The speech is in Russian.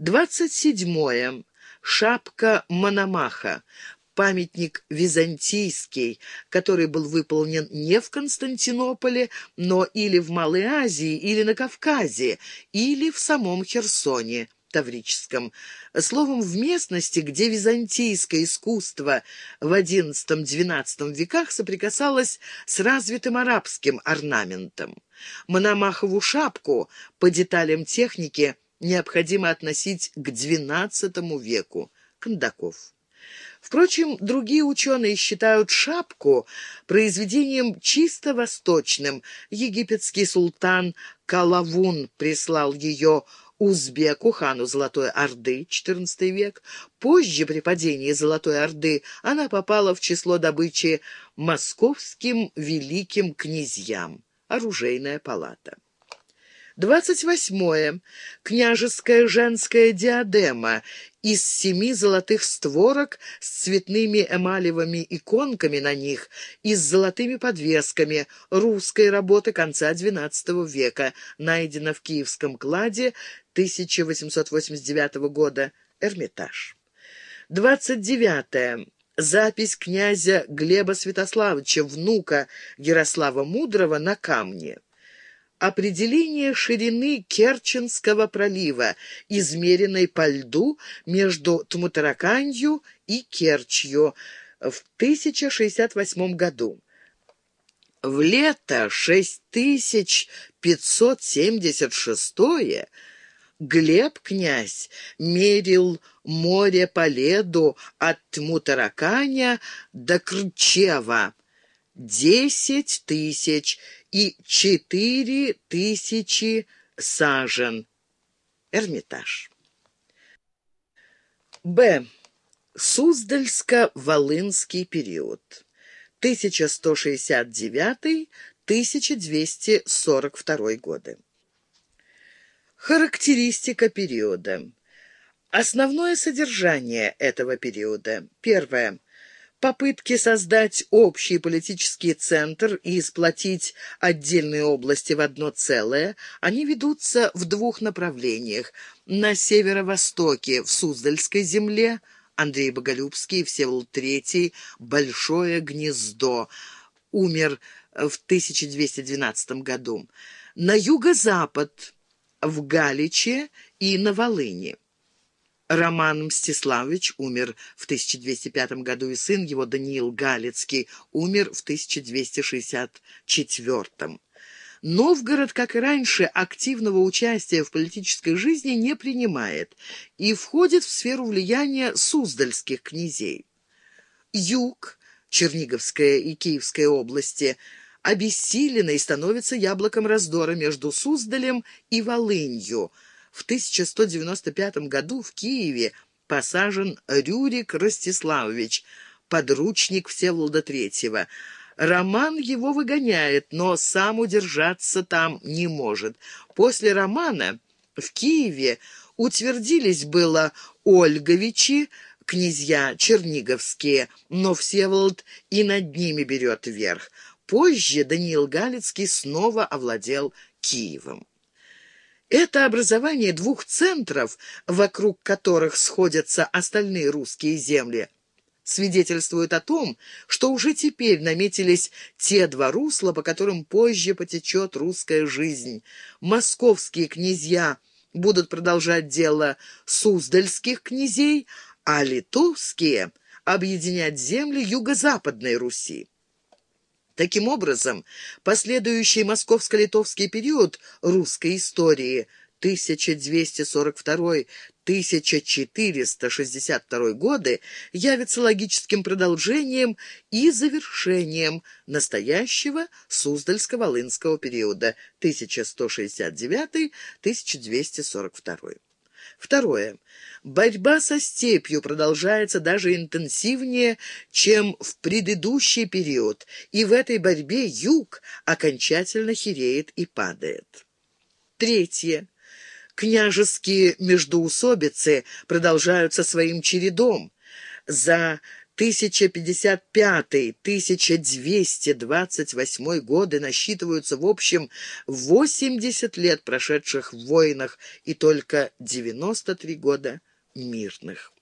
Двадцать седьмое. Шапка Мономаха. Памятник византийский, который был выполнен не в Константинополе, но или в Малой Азии, или на Кавказе, или в самом Херсоне. Таврическом. Словом, в местности, где византийское искусство в XI-XII веках соприкасалось с развитым арабским орнаментом. Мономахову шапку по деталям техники необходимо относить к XII веку. Кондаков. Впрочем, другие ученые считают шапку произведением чисто восточным. Египетский султан Калавун прислал ее узбеку, хану Золотой Орды, XIV век. Позже, при падении Золотой Орды, она попала в число добычи московским великим князьям. Оружейная палата. Двадцать восьмое. Княжеская женская диадема из семи золотых створок с цветными эмалевыми иконками на них и с золотыми подвесками русской работы конца XII века, найдена в Киевском кладе 1889 года. Эрмитаж. Двадцать девятое. Запись князя Глеба Святославовича, внука Ярослава Мудрого, на камне определение ширины Керченского пролива, измеренной по льду между Тмутараканью и Керчью в 1068 году. В лето 6576 Глеб князь мерил море по леду от Тмутараканя до Крчева, десять тысяч и четыре тысячи сажен. Эрмитаж. Б. Суздальско-Волынский период. 1169-1242 годы. Характеристика периода. Основное содержание этого периода. Первое попытки создать общий политический центр и сплотить отдельные области в одно целое, они ведутся в двух направлениях. На северо-востоке, в Суздальской земле, Андрей Боголюбский, Всеволод III, Большое гнездо, умер в 1212 году. На юго-запад, в Галиче и на Волыни. Роман Мстиславович умер в 1205 году, и сын его, Даниил Галицкий, умер в 1264. Новгород, как и раньше, активного участия в политической жизни не принимает и входит в сферу влияния суздальских князей. Юг, Черниговская и Киевская области, обессиленный становится яблоком раздора между Суздалем и Волынью – в 1195 году в Киеве посажен Рюрик Ростиславович, подручник Всеволода Третьего. Роман его выгоняет, но сам удержаться там не может. После романа в Киеве утвердились было Ольговичи, князья черниговские, но Всеволод и над ними берет верх. Позже Даниил Галицкий снова овладел Киевом. Это образование двух центров, вокруг которых сходятся остальные русские земли, свидетельствует о том, что уже теперь наметились те два русла, по которым позже потечет русская жизнь. Московские князья будут продолжать дело суздальских князей, а литовские — объединять земли юго-западной Руси. Таким образом, последующий московско-литовский период русской истории 1222-1462 годы явится логическим продолжением и завершением настоящего Суздальско-Волынского периода 1169-1242. Второе. Борьба со степью продолжается даже интенсивнее, чем в предыдущий период, и в этой борьбе юг окончательно хереет и падает. Третье. Княжеские междоусобицы продолжаются своим чередом. За 1055-1228 годы насчитываются в общем 80 лет, прошедших в войнах, и только 93 года мирных.